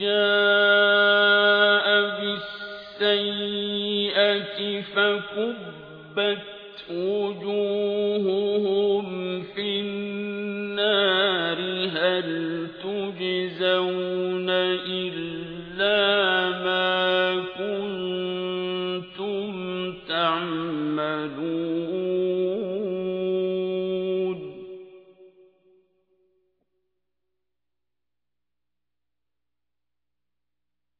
جَاءَ بِالسَّيِّئَةِ فَكُبَّتْ وُجُوهُهُمْ فِي النَّارِ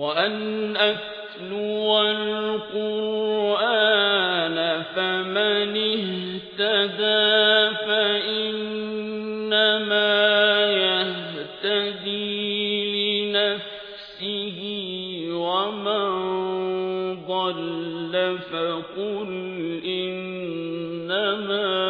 وَأَنْ أَتْلُوَ الْقُرْآنَ فَمَنِ اهْتَدَىٰ فَإِنَّمَا يَهْتَدِي لِنَفْسِهِ ۖ وَمَن ضَلَّ فَقُلْ إِنَّمَا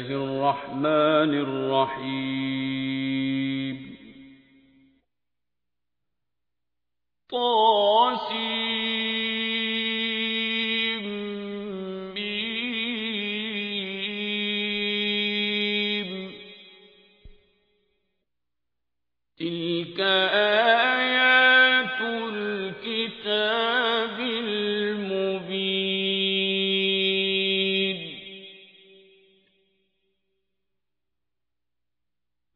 اللَّهِ الرَّحْمَٰنِ الرَّحِيمِ. طسم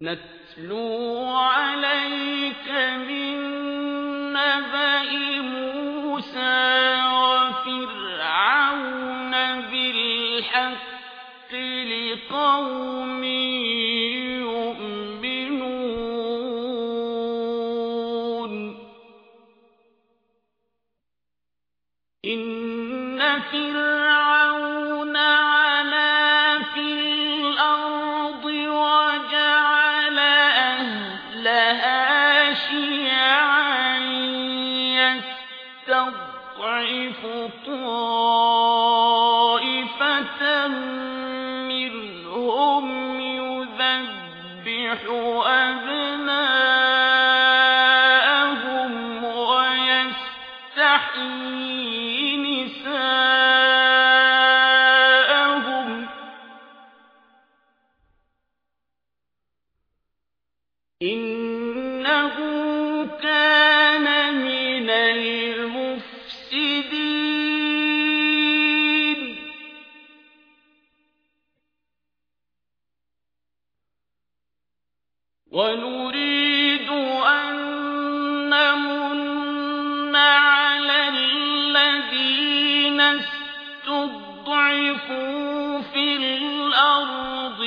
نَتْلُو عَلَيْكَ مِن نَّبَإِ مُوسَىٰ وَفِرْعَوْنَ بِالْحَقِّ لِقَوْمٍ يُؤْمِنُونَ. إِنَّ فِرْعَوْنَ أَهْلَهَا شِيَعًا يَسْتَضْعِفُ طَائِفَةً مِّنْهُمْ يُذَبِّحُ أَبْنَاءَهُمْ وَيَسْتَحْيِي نِسَاءَهُمْ ۚ. الْمُفْسِدِينَ وَنُرِيدُ أَن نَّمُنَّ عَلَى الَّذِينَ اسْتُضْعِفُوا فِي الْأَرْضِ